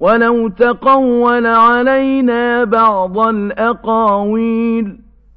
وَلَوْ تَقَوَّلَ عَلَيْنَا بَعْضَ الْأَقَاوِيلِ